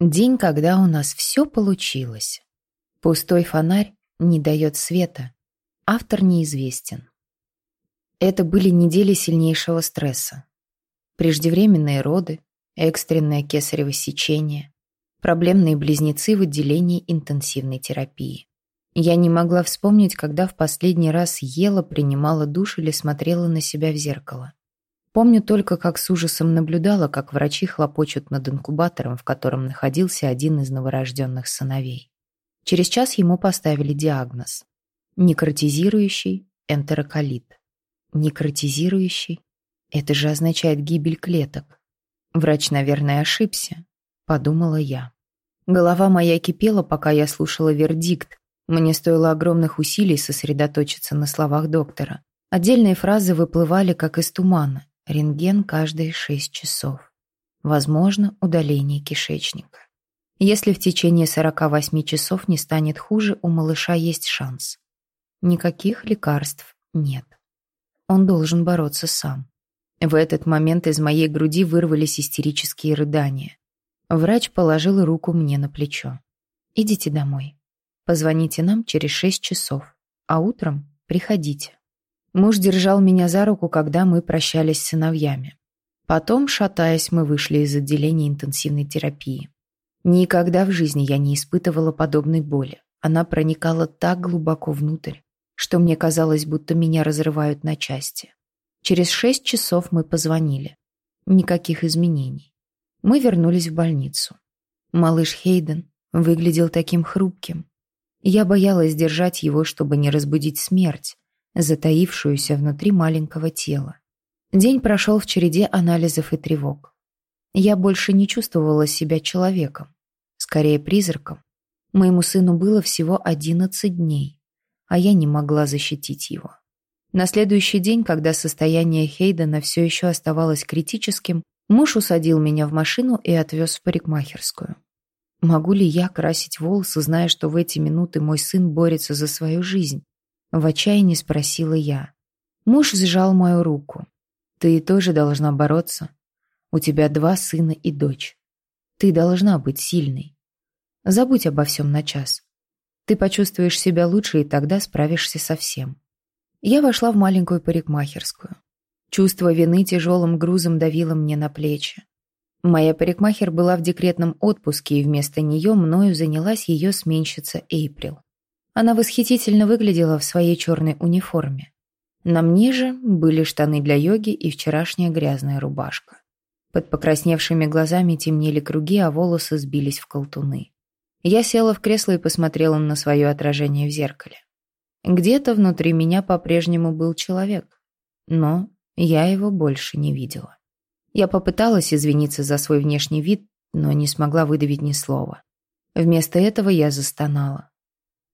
День, когда у нас все получилось. Пустой фонарь не дает света. Автор неизвестен. Это были недели сильнейшего стресса. Преждевременные роды, экстренное кесарево сечение, проблемные близнецы в отделении интенсивной терапии. Я не могла вспомнить, когда в последний раз ела, принимала душ или смотрела на себя в зеркало. Помню только, как с ужасом наблюдала, как врачи хлопочут над инкубатором, в котором находился один из новорожденных сыновей. Через час ему поставили диагноз. Некротизирующий энтероколит. Некротизирующий? Это же означает гибель клеток. Врач, наверное, ошибся, подумала я. Голова моя кипела, пока я слушала вердикт. Мне стоило огромных усилий сосредоточиться на словах доктора. Отдельные фразы выплывали, как из тумана. Рентген каждые шесть часов. Возможно, удаление кишечника. Если в течение 48 часов не станет хуже, у малыша есть шанс. Никаких лекарств нет. Он должен бороться сам. В этот момент из моей груди вырвались истерические рыдания. Врач положил руку мне на плечо. «Идите домой. Позвоните нам через шесть часов, а утром приходите». Муж держал меня за руку, когда мы прощались с сыновьями. Потом, шатаясь, мы вышли из отделения интенсивной терапии. Никогда в жизни я не испытывала подобной боли. Она проникала так глубоко внутрь, что мне казалось, будто меня разрывают на части. Через шесть часов мы позвонили. Никаких изменений. Мы вернулись в больницу. Малыш Хейден выглядел таким хрупким. Я боялась держать его, чтобы не разбудить смерть, затаившуюся внутри маленького тела. День прошел в череде анализов и тревог. Я больше не чувствовала себя человеком, скорее призраком. Моему сыну было всего 11 дней, а я не могла защитить его. На следующий день, когда состояние Хейдена все еще оставалось критическим, муж усадил меня в машину и отвез в парикмахерскую. Могу ли я красить волосы, зная, что в эти минуты мой сын борется за свою жизнь? В отчаянии спросила я. Муж сжал мою руку. «Ты тоже должна бороться. У тебя два сына и дочь. Ты должна быть сильной. Забудь обо всем на час. Ты почувствуешь себя лучше, и тогда справишься со всем». Я вошла в маленькую парикмахерскую. Чувство вины тяжелым грузом давило мне на плечи. Моя парикмахер была в декретном отпуске, и вместо нее мною занялась ее сменщица Эйприл. Она восхитительно выглядела в своей черной униформе. На мне же были штаны для йоги и вчерашняя грязная рубашка. Под покрасневшими глазами темнели круги, а волосы сбились в колтуны. Я села в кресло и посмотрела на свое отражение в зеркале. Где-то внутри меня по-прежнему был человек, но я его больше не видела. Я попыталась извиниться за свой внешний вид, но не смогла выдавить ни слова. Вместо этого я застонала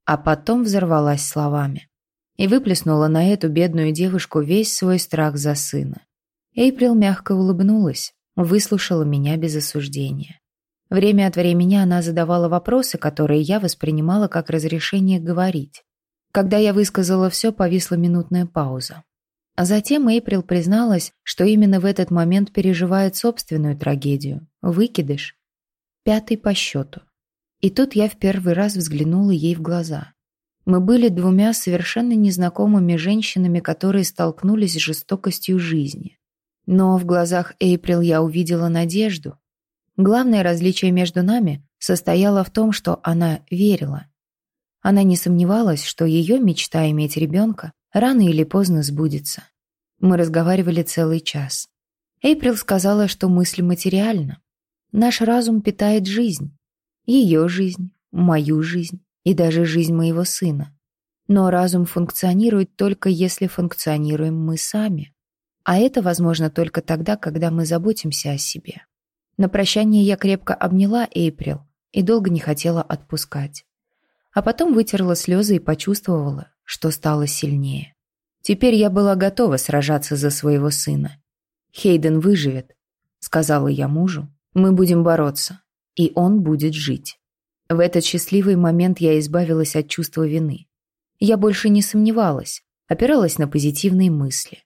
а потом взорвалась словами и выплеснула на эту бедную девушку весь свой страх за сына. Эйприл мягко улыбнулась, выслушала меня без осуждения. Время от времени она задавала вопросы, которые я воспринимала как разрешение говорить. Когда я высказала все, повисла минутная пауза. А затем Эйприл призналась, что именно в этот момент переживает собственную трагедию – выкидыш. Пятый по счету. И тут я в первый раз взглянула ей в глаза. Мы были двумя совершенно незнакомыми женщинами, которые столкнулись с жестокостью жизни. Но в глазах Эйприл я увидела надежду. Главное различие между нами состояло в том, что она верила. Она не сомневалась, что ее мечта иметь ребенка рано или поздно сбудется. Мы разговаривали целый час. Эйприл сказала, что мысль материальна. Наш разум питает жизнь. Ее жизнь, мою жизнь и даже жизнь моего сына. Но разум функционирует только если функционируем мы сами. А это возможно только тогда, когда мы заботимся о себе. На прощание я крепко обняла Эйприл и долго не хотела отпускать. А потом вытерла слезы и почувствовала, что стало сильнее. Теперь я была готова сражаться за своего сына. «Хейден выживет», — сказала я мужу. «Мы будем бороться и он будет жить. В этот счастливый момент я избавилась от чувства вины. Я больше не сомневалась, опиралась на позитивные мысли.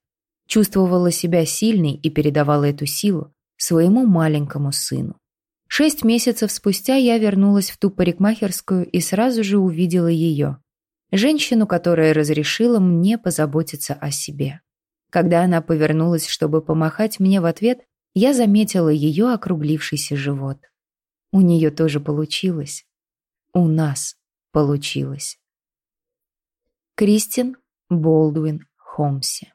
Чувствовала себя сильной и передавала эту силу своему маленькому сыну. Шесть месяцев спустя я вернулась в ту парикмахерскую и сразу же увидела ее. Женщину, которая разрешила мне позаботиться о себе. Когда она повернулась, чтобы помахать мне в ответ, я заметила ее округлившийся живот. У нее тоже получилось. У нас получилось. Кристин Болдуин Холмси